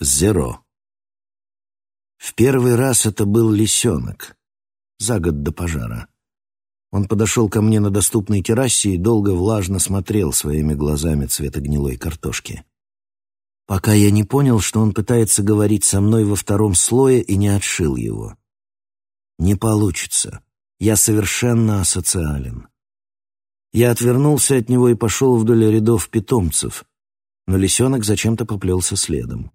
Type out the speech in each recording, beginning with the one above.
Зеро. В первый раз это был лисенок, за год до пожара. Он подошел ко мне на доступной террасе и долго влажно смотрел своими глазами цвета гнилой картошки. Пока я не понял, что он пытается говорить со мной во втором слое и не отшил его. Не получится. Я совершенно асоциален. Я отвернулся от него и пошел вдоль рядов питомцев, но лисенок зачем-то поплелся следом.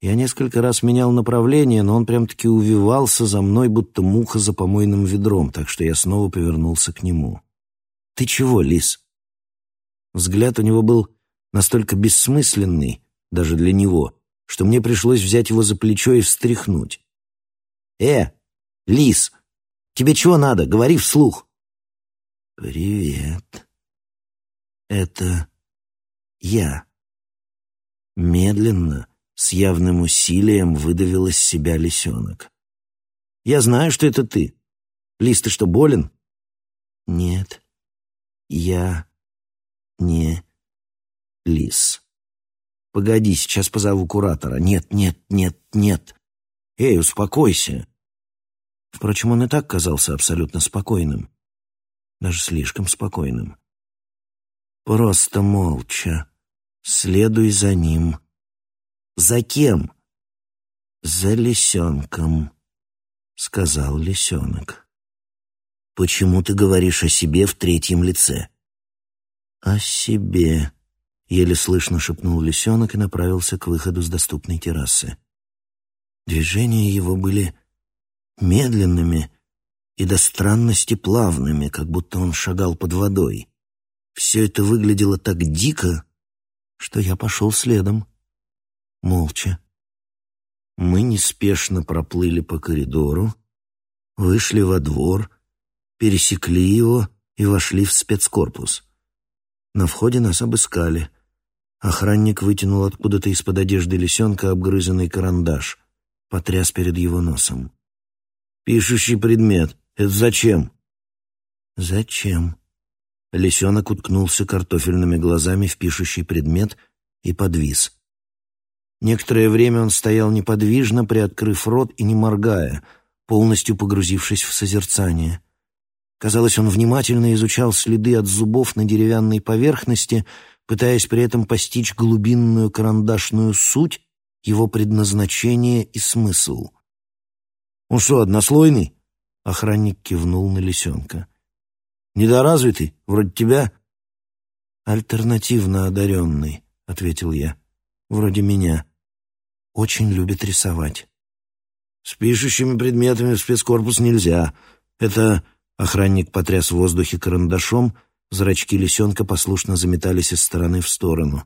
Я несколько раз менял направление, но он прям-таки увивался за мной, будто муха за помойным ведром, так что я снова повернулся к нему. «Ты чего, лис?» Взгляд у него был настолько бессмысленный, даже для него, что мне пришлось взять его за плечо и встряхнуть. «Э, лис, тебе чего надо? Говори вслух!» «Привет. Это я». Медленно, с явным усилием выдавил из себя лисенок. «Я знаю, что это ты. Лис, ты что, болен?» «Нет, я не лис». «Погоди, сейчас позову куратора». «Нет, нет, нет, нет. Эй, успокойся». Впрочем, он и так казался абсолютно спокойным. Даже слишком спокойным. «Просто молча. Следуй за ним». «За кем?» «За лисенком», — сказал лисенок. «Почему ты говоришь о себе в третьем лице?» «О себе», — еле слышно шепнул лисенок и направился к выходу с доступной террасы. Движения его были медленными и до странности плавными, как будто он шагал под водой. Все это выглядело так дико, что я пошел следом молча. Мы неспешно проплыли по коридору, вышли во двор, пересекли его и вошли в спецкорпус. На входе нас обыскали. Охранник вытянул откуда-то из-под одежды лисенка обгрызанный карандаш, потряс перед его носом. «Пишущий предмет. Это зачем?» «Зачем?» Лисенок уткнулся картофельными глазами в пишущий предмет и подвис. Некоторое время он стоял неподвижно, приоткрыв рот и не моргая, полностью погрузившись в созерцание. Казалось, он внимательно изучал следы от зубов на деревянной поверхности, пытаясь при этом постичь глубинную карандашную суть, его предназначение и смысл. «Он что, однослойный?» — охранник кивнул на лисенка. «Недоразвитый, вроде тебя?» «Альтернативно одаренный», — ответил я. «Вроде меня очень любит рисовать. С пишущими предметами в спецкорпус нельзя. Это охранник потряс в воздухе карандашом, зрачки лисенка послушно заметались из стороны в сторону.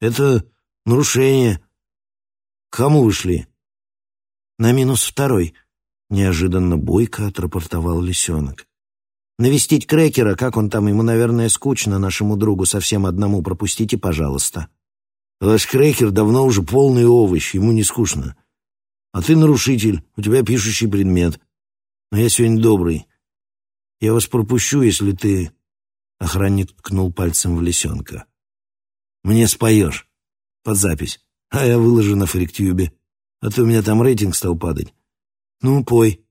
Это нарушение. Кому вы шли? На минус второй. Неожиданно бойко отрапортовал лисенок. Навестить крекера, как он там, ему, наверное, скучно, нашему другу совсем одному, пропустите, пожалуйста. Ваш крекер давно уже полный овощ, ему не скучно. А ты нарушитель, у тебя пишущий предмет. Но я сегодня добрый. Я вас пропущу, если ты...» Охранник ткнул пальцем в лисенка. «Мне споешь. Под запись. А я выложу на фриктюбе. А то у меня там рейтинг стал падать. Ну, пой».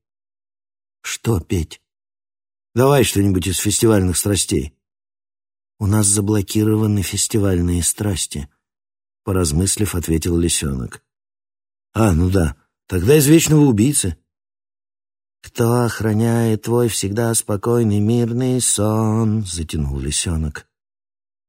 «Что петь?» «Давай что-нибудь из фестивальных страстей». «У нас заблокированы фестивальные страсти», поразмыслив, ответил лисенок. «А, ну да, тогда из вечного убийцы». «Кто охраняет твой всегда спокойный мирный сон?» — затянул лисенок.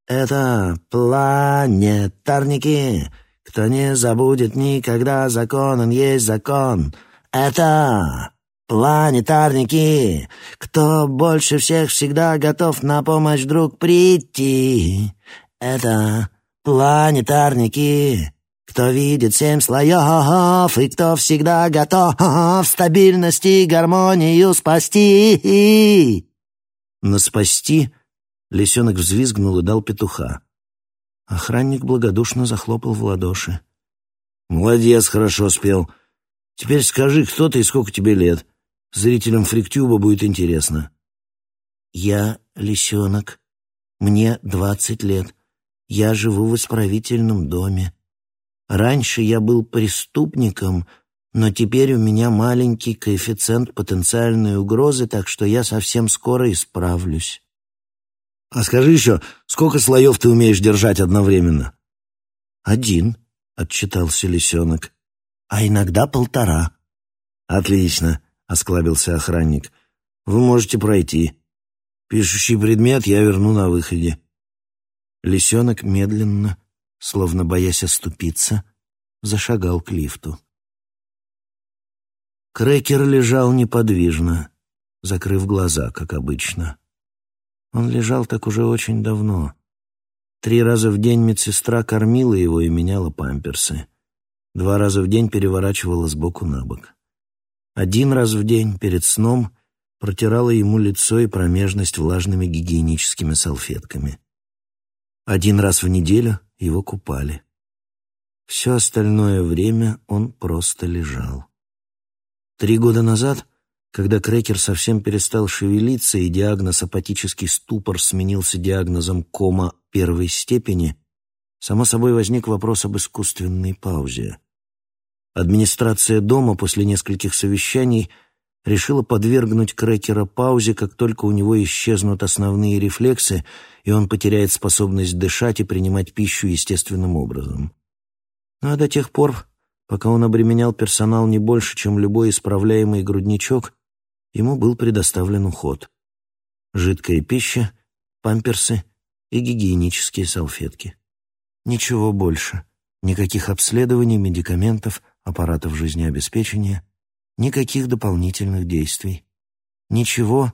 «Это планетарники, кто не забудет никогда закон, он есть закон. Это планетарники, кто больше всех всегда готов на помощь вдруг прийти. Это Планетарники, кто видит семь слоев и кто всегда готов стабильность и гармонию спасти. На спасти лисенок взвизгнул и дал петуха. Охранник благодушно захлопал в ладоши. «Молодец, хорошо спел. Теперь скажи, кто ты и сколько тебе лет. Зрителям Фриктюба будет интересно». «Я лисенок. Мне двадцать лет. Я живу в исправительном доме. Раньше я был преступником, но теперь у меня маленький коэффициент потенциальной угрозы, так что я совсем скоро исправлюсь. А скажи еще, сколько слоев ты умеешь держать одновременно? Один, отчитался лисенок. А иногда полтора. Отлично, осклабился охранник. Вы можете пройти. Пишущий предмет я верну на выходе. Лисенок медленно, словно боясь оступиться, зашагал к лифту. Крекер лежал неподвижно, закрыв глаза, как обычно. Он лежал так уже очень давно. Три раза в день медсестра кормила его и меняла памперсы. Два раза в день переворачивала сбоку на бок. Один раз в день, перед сном, протирала ему лицо и промежность влажными гигиеническими салфетками. Один раз в неделю его купали. Все остальное время он просто лежал. Три года назад когда Крекер совсем перестал шевелиться и диагноз апатический ступор сменился диагнозом кома первой степени, само собой возник вопрос об искусственной паузе. Администрация дома после нескольких совещаний решила подвергнуть Крекера паузе, как только у него исчезнут основные рефлексы, и он потеряет способность дышать и принимать пищу естественным образом. Ну а до тех пор, пока он обременял персонал не больше, чем любой исправляемый грудничок, ему был предоставлен уход. Жидкая пища, памперсы и гигиенические салфетки. Ничего больше. Никаких обследований, медикаментов, аппаратов жизнеобеспечения, никаких дополнительных действий. Ничего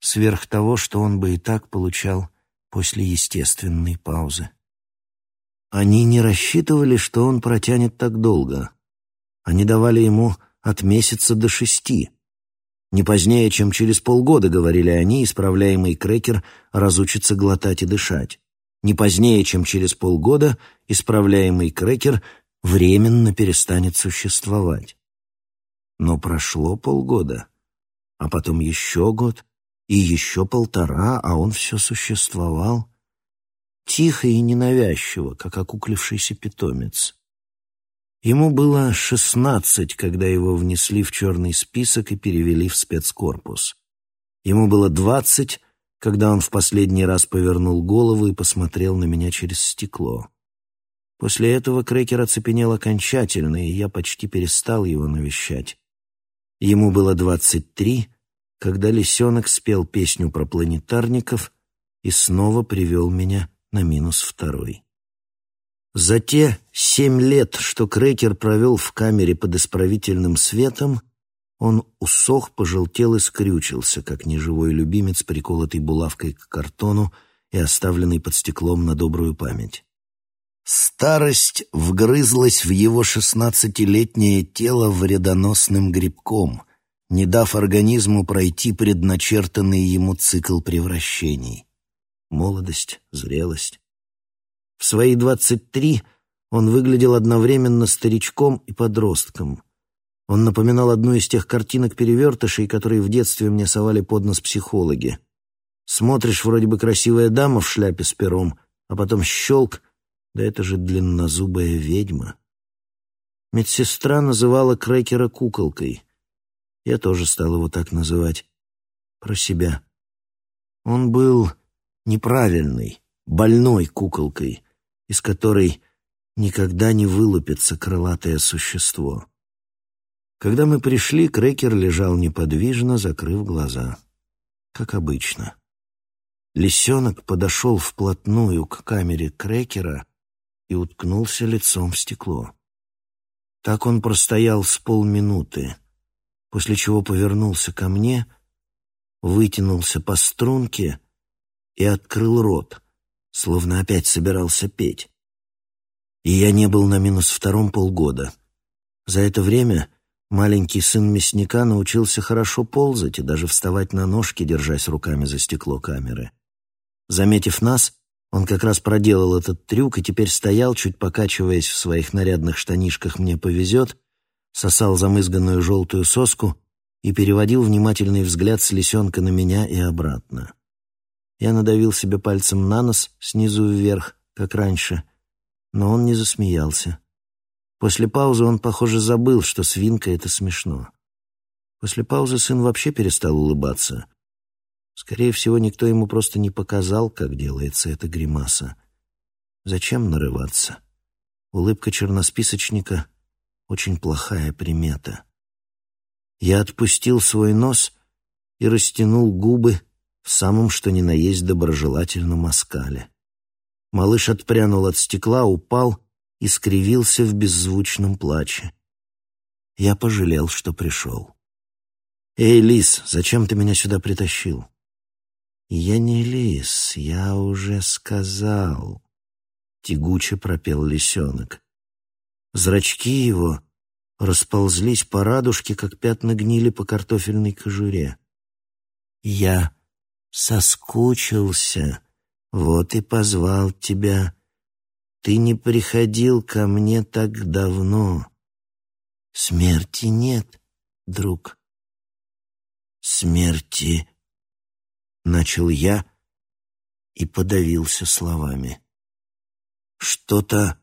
сверх того, что он бы и так получал после естественной паузы. Они не рассчитывали, что он протянет так долго. Они давали ему от месяца до шести. Не позднее, чем через полгода, говорили они, исправляемый крекер разучится глотать и дышать. Не позднее, чем через полгода, исправляемый крекер временно перестанет существовать. Но прошло полгода, а потом еще год и еще полтора, а он все существовал. Тихо и ненавязчиво, как окуклившийся питомец. Ему было шестнадцать, когда его внесли в черный список и перевели в спецкорпус. Ему было двадцать, когда он в последний раз повернул голову и посмотрел на меня через стекло. После этого Крекер оцепенел окончательно, и я почти перестал его навещать. Ему было двадцать три, когда лисенок спел песню про планетарников и снова привел меня на минус второй. За те семь лет, что Крекер провел в камере под исправительным светом, он усох, пожелтел и скрючился, как неживой любимец, приколотый булавкой к картону и оставленный под стеклом на добрую память. Старость вгрызлась в его шестнадцатилетнее тело вредоносным грибком, не дав организму пройти предначертанный ему цикл превращений. Молодость, зрелость, в свои двадцать три он выглядел одновременно старичком и подростком. Он напоминал одну из тех картинок-перевертышей, которые в детстве мне совали под нос психологи. Смотришь, вроде бы красивая дама в шляпе с пером, а потом щелк, да это же длиннозубая ведьма. Медсестра называла Крекера куколкой. Я тоже стал его так называть. Про себя. Он был неправильный, больной куколкой — из которой никогда не вылупится крылатое существо. Когда мы пришли, Крекер лежал неподвижно, закрыв глаза. Как обычно. Лисенок подошел вплотную к камере Крекера и уткнулся лицом в стекло. Так он простоял с полминуты, после чего повернулся ко мне, вытянулся по струнке и открыл рот — словно опять собирался петь. И я не был на минус втором полгода. За это время маленький сын мясника научился хорошо ползать и даже вставать на ножки, держась руками за стекло камеры. Заметив нас, он как раз проделал этот трюк и теперь стоял, чуть покачиваясь в своих нарядных штанишках «мне повезет», сосал замызганную желтую соску и переводил внимательный взгляд с лисенка на меня и обратно. Я надавил себе пальцем на нос, снизу вверх, как раньше, но он не засмеялся. После паузы он, похоже, забыл, что свинка — это смешно. После паузы сын вообще перестал улыбаться. Скорее всего, никто ему просто не показал, как делается эта гримаса. Зачем нарываться? Улыбка черносписочника — очень плохая примета. Я отпустил свой нос и растянул губы в самом что ни на есть доброжелательном оскале. Малыш отпрянул от стекла, упал и скривился в беззвучном плаче. Я пожалел, что пришел. «Эй, лис, зачем ты меня сюда притащил?» «Я не лис, я уже сказал», — тягуче пропел лисенок. Зрачки его расползлись по радужке, как пятна гнили по картофельной кожуре. «Я соскучился, вот и позвал тебя. Ты не приходил ко мне так давно. Смерти нет, друг. Смерти, начал я и подавился словами. Что-то,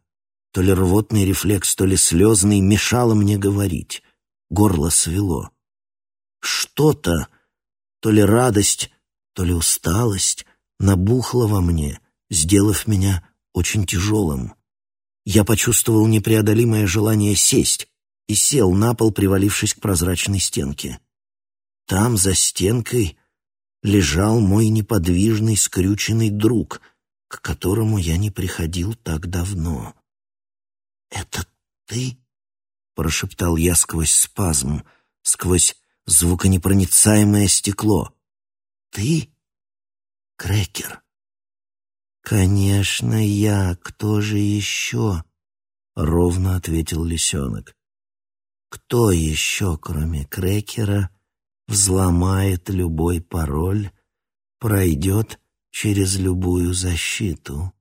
то ли рвотный рефлекс, то ли слезный, мешало мне говорить. Горло свело. Что-то, то ли радость, то ли усталость, набухло во мне, сделав меня очень тяжелым. Я почувствовал непреодолимое желание сесть и сел на пол, привалившись к прозрачной стенке. Там, за стенкой, лежал мой неподвижный, скрюченный друг, к которому я не приходил так давно. «Это ты?» — прошептал я сквозь спазм, сквозь звуконепроницаемое стекло. «Ты, Крекер?» «Конечно, я. Кто же еще?» — ровно ответил лисенок. «Кто еще, кроме Крекера, взломает любой пароль, пройдет через любую защиту?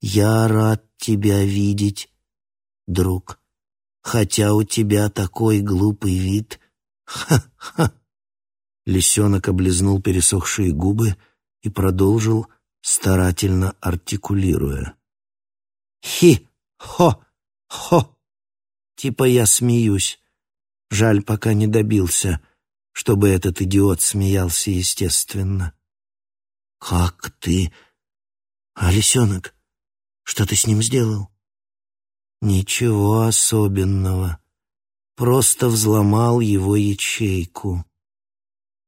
Я рад тебя видеть, друг, хотя у тебя такой глупый вид. Ха-ха!» Лисенок облизнул пересохшие губы и продолжил — старательно артикулируя. «Хи-хо-хо!» Типа я смеюсь. Жаль, пока не добился, чтобы этот идиот смеялся естественно. «Как ты...» «А лисенок, что ты с ним сделал?» «Ничего особенного. Просто взломал его ячейку.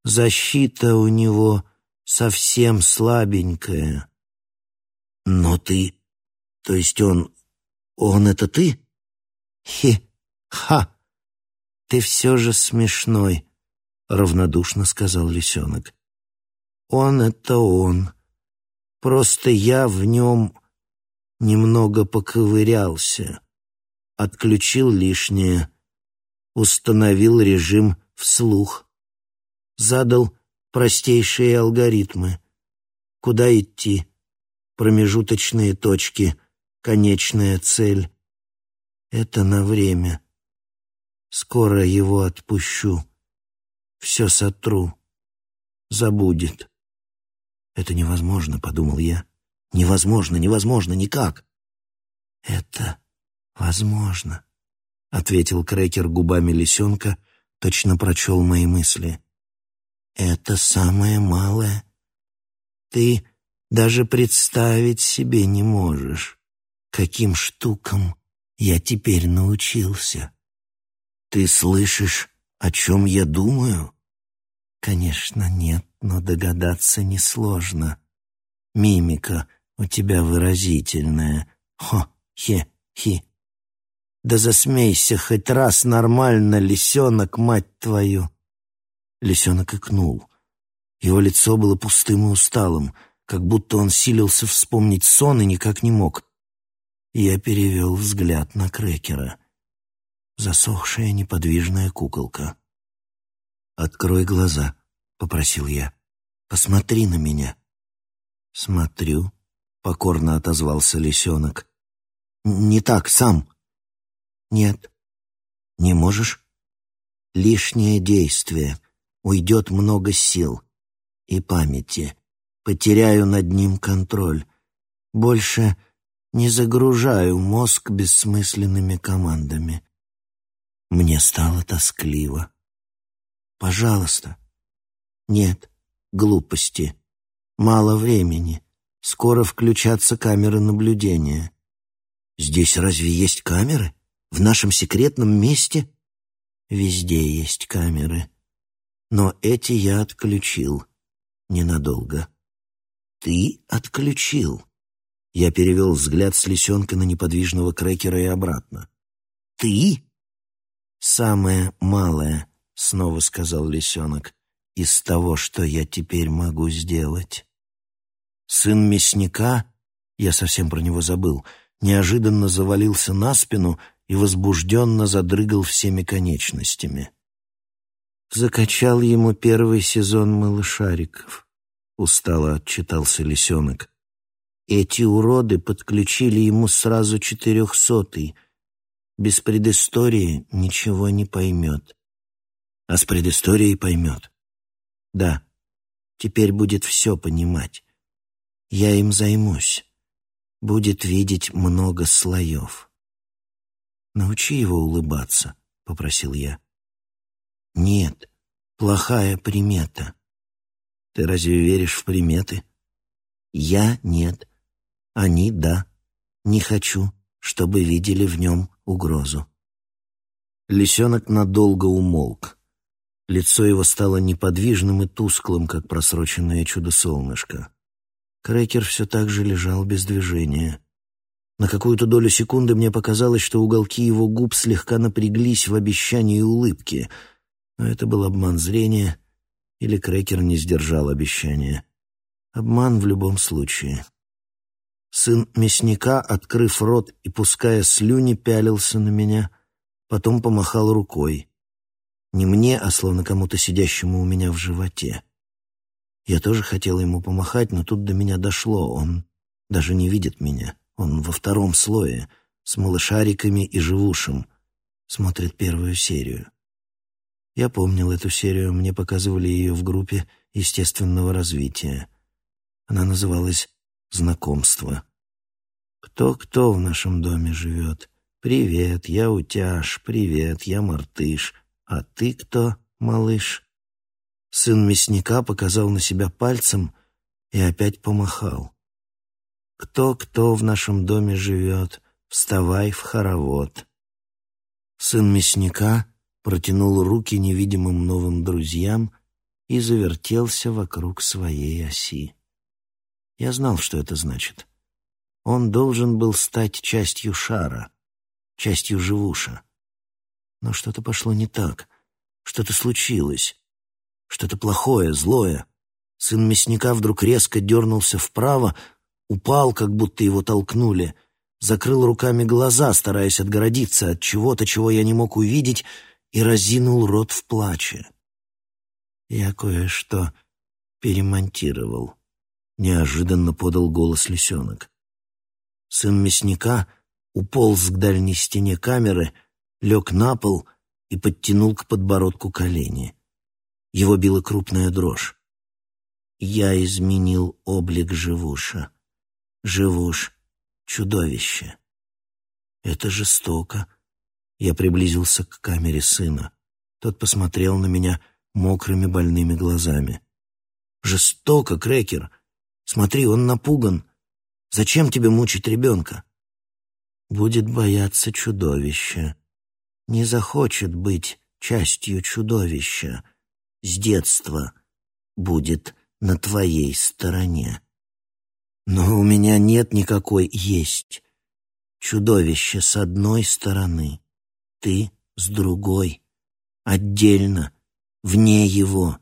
Защита у него совсем слабенькая. Но ты... То есть он... Он это ты? Хи-ха! Ты все же смешной, равнодушно сказал лисенок. Он это он. Просто я в нем немного поковырялся. Отключил лишнее, установил режим вслух. Задал простейшие алгоритмы. Куда идти? Промежуточные точки, конечная цель. Это на время. Скоро его отпущу. Все сотру. Забудет. Это невозможно, подумал я. Невозможно, невозможно, никак. Это возможно, ответил Крекер губами лисенка, точно прочел мои мысли. Это самое малое. Ты даже представить себе не можешь, каким штукам я теперь научился. Ты слышишь, о чем я думаю? Конечно, нет, но догадаться несложно. Мимика у тебя выразительная. Хо-хе-хи. Да засмейся хоть раз нормально, лисенок, мать твою. Лисенок икнул. Его лицо было пустым и усталым, как будто он силился вспомнить сон и никак не мог. Я перевел взгляд на Крекера. Засохшая неподвижная куколка. «Открой глаза», — попросил я. «Посмотри на меня». «Смотрю», — покорно отозвался лисенок. «Не так, сам». «Нет». «Не можешь?» «Лишнее действие уйдет много сил и памяти. Потеряю над ним контроль. Больше не загружаю мозг бессмысленными командами. Мне стало тоскливо. Пожалуйста. Нет, глупости. Мало времени. Скоро включатся камеры наблюдения. Здесь разве есть камеры? В нашем секретном месте? Везде есть камеры. Но эти я отключил. Ненадолго. Ты отключил. Я перевел взгляд с лисенка на неподвижного крекера и обратно. Ты? Самое малое, снова сказал лисенок, из того, что я теперь могу сделать. Сын мясника, я совсем про него забыл, неожиданно завалился на спину и возбужденно задрыгал всеми конечностями. Закачал ему первый сезон малышариков. Устало отчитался лисенок. Эти уроды подключили ему сразу четырехсотый. Без предыстории ничего не поймет. А с предысторией поймет. Да, теперь будет все понимать. Я им займусь будет видеть много слоев. «Научи его улыбаться», — попросил я. «Нет, плохая примета». «Ты разве веришь в приметы?» «Я нет. Они — да. Не хочу, чтобы видели в нем угрозу». Лисенок надолго умолк. Лицо его стало неподвижным и тусклым, как просроченное чудо-солнышко. Крекер все так же лежал без движения. На какую-то долю секунды мне показалось, что уголки его губ слегка напряглись в обещании улыбки. Но это был обман зрения, или Крекер не сдержал обещания. Обман в любом случае. Сын мясника, открыв рот и пуская слюни, пялился на меня, потом помахал рукой. Не мне, а словно кому-то сидящему у меня в животе. Я тоже хотела ему помахать, но тут до меня дошло. Он даже не видит меня. Он во втором слое, с малышариками и живушем. Смотрит первую серию. Я помнил эту серию, мне показывали ее в группе естественного развития. Она называлась «Знакомство». Кто-кто в нашем доме живет? Привет, я утяж, привет, я мартыш. А ты кто, малыш? Сын мясника показал на себя пальцем и опять помахал. «Кто-кто в нашем доме живет, вставай в хоровод». Сын мясника протянул руки невидимым новым друзьям и завертелся вокруг своей оси. Я знал, что это значит. Он должен был стать частью шара, частью живуша. Но что-то пошло не так, что-то случилось. Что-то плохое, злое. Сын мясника вдруг резко дернулся вправо, упал, как будто его толкнули, закрыл руками глаза, стараясь отгородиться от чего-то, чего я не мог увидеть, и разинул рот в плаче. Я кое-что перемонтировал. Неожиданно подал голос лисенок. Сын мясника уполз к дальней стене камеры, лег на пол и подтянул к подбородку колени. Его била крупная дрожь. Я изменил облик Живуша. Живуш — чудовище. Это жестоко. Я приблизился к камере сына. Тот посмотрел на меня мокрыми больными глазами. «Жестоко, Крекер! Смотри, он напуган. Зачем тебе мучить ребенка?» «Будет бояться чудовища. Не захочет быть частью чудовища с детства будет на твоей стороне. Но у меня нет никакой есть. Чудовище с одной стороны, ты с другой, отдельно, вне его.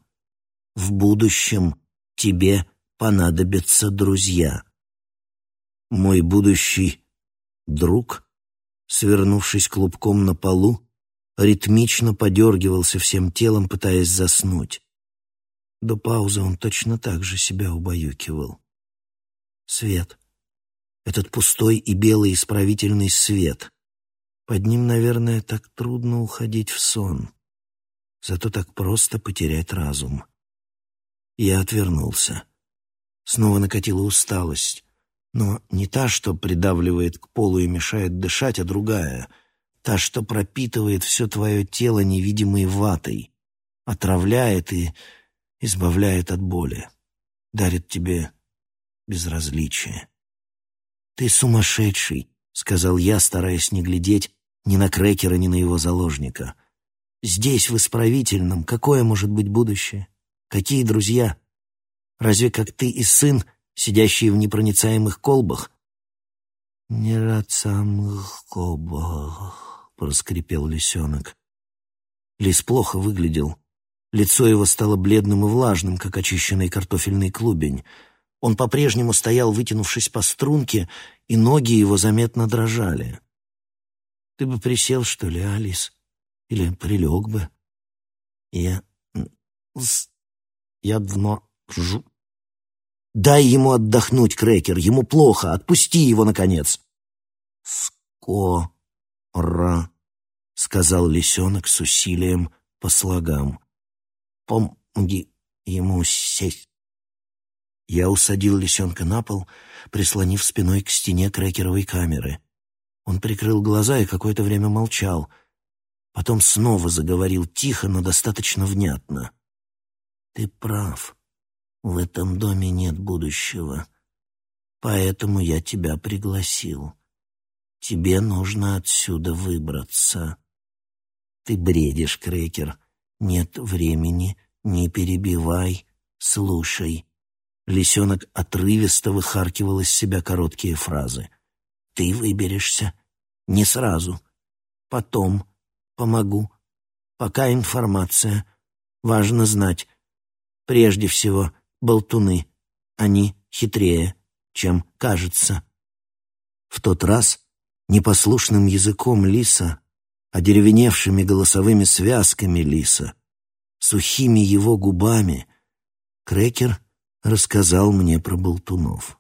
В будущем тебе понадобятся друзья. Мой будущий друг, свернувшись клубком на полу, ритмично подергивался всем телом, пытаясь заснуть. До паузы он точно так же себя убаюкивал. Свет. Этот пустой и белый исправительный свет. Под ним, наверное, так трудно уходить в сон. Зато так просто потерять разум. Я отвернулся. Снова накатила усталость. Но не та, что придавливает к полу и мешает дышать, а другая. Та, что пропитывает все твое тело невидимой ватой, отравляет и избавляет от боли, дарит тебе безразличие. «Ты сумасшедший», — сказал я, стараясь не глядеть ни на Крекера, ни на его заложника. «Здесь, в исправительном, какое может быть будущее? Какие друзья? Разве как ты и сын, сидящие в непроницаемых колбах?» «Непроницаемых колбах», — проскрипел лисенок. Лис плохо выглядел. Лицо его стало бледным и влажным, как очищенный картофельный клубень. Он по-прежнему стоял, вытянувшись по струнке, и ноги его заметно дрожали. «Ты бы присел, что ли, Алис? Или прилег бы?» «Я... я давно жу...» «Дай ему отдохнуть, Крекер, ему плохо, отпусти его, наконец!» «Скоро», — сказал лисенок с усилием по слогам. «Помоги ему сесть». Я усадил лисенка на пол, прислонив спиной к стене крекеровой камеры. Он прикрыл глаза и какое-то время молчал. Потом снова заговорил тихо, но достаточно внятно. «Ты прав. В этом доме нет будущего. Поэтому я тебя пригласил. Тебе нужно отсюда выбраться». «Ты бредишь, Крекер. Нет времени. Не перебивай. Слушай». Лисенок отрывисто выхаркивал из себя короткие фразы. «Ты выберешься. Не сразу. Потом. Помогу. Пока информация. Важно знать. Прежде всего, болтуны. Они хитрее, чем кажется». В тот раз непослушным языком лиса, одеревеневшими голосовыми связками лиса, сухими его губами, Крекер — рассказал мне про болтунов.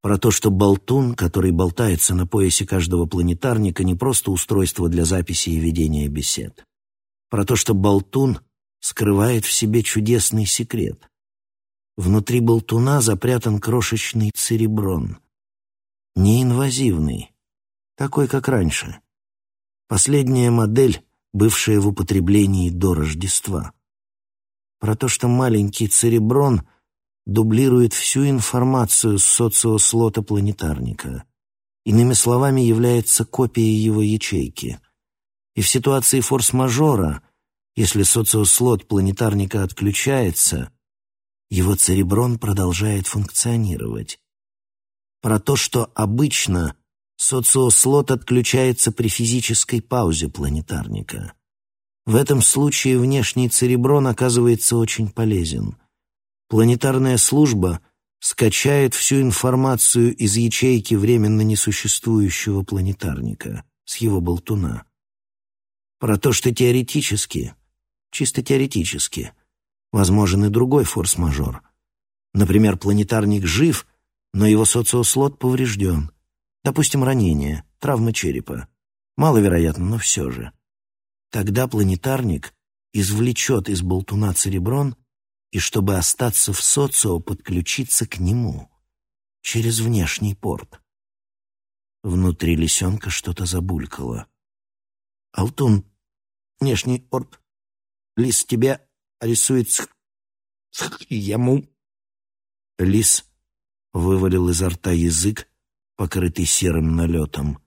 Про то, что болтун, который болтается на поясе каждого планетарника, не просто устройство для записи и ведения бесед. Про то, что болтун скрывает в себе чудесный секрет. Внутри болтуна запрятан крошечный цереброн. Неинвазивный, такой, как раньше. Последняя модель, бывшая в употреблении до Рождества. Про то, что маленький цереброн — дублирует всю информацию с социослота планетарника. Иными словами, является копией его ячейки. И в ситуации форс-мажора, если социослот планетарника отключается, его цереброн продолжает функционировать. Про то, что обычно социослот отключается при физической паузе планетарника. В этом случае внешний цереброн оказывается очень полезен — Планетарная служба скачает всю информацию из ячейки временно несуществующего планетарника с его болтуна. Про то, что теоретически, чисто теоретически, возможен и другой форс-мажор. Например, планетарник жив, но его социослот поврежден. Допустим, ранение, травма черепа. Маловероятно, но все же. Тогда планетарник извлечет из болтуна цереброн и чтобы остаться в социо, подключиться к нему через внешний порт. Внутри лисенка что-то забулькало. «Алтун, внешний порт, лис тебя рисует с... ему...» Лис вывалил изо рта язык, покрытый серым налетом,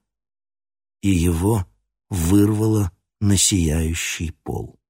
и его вырвало на сияющий пол.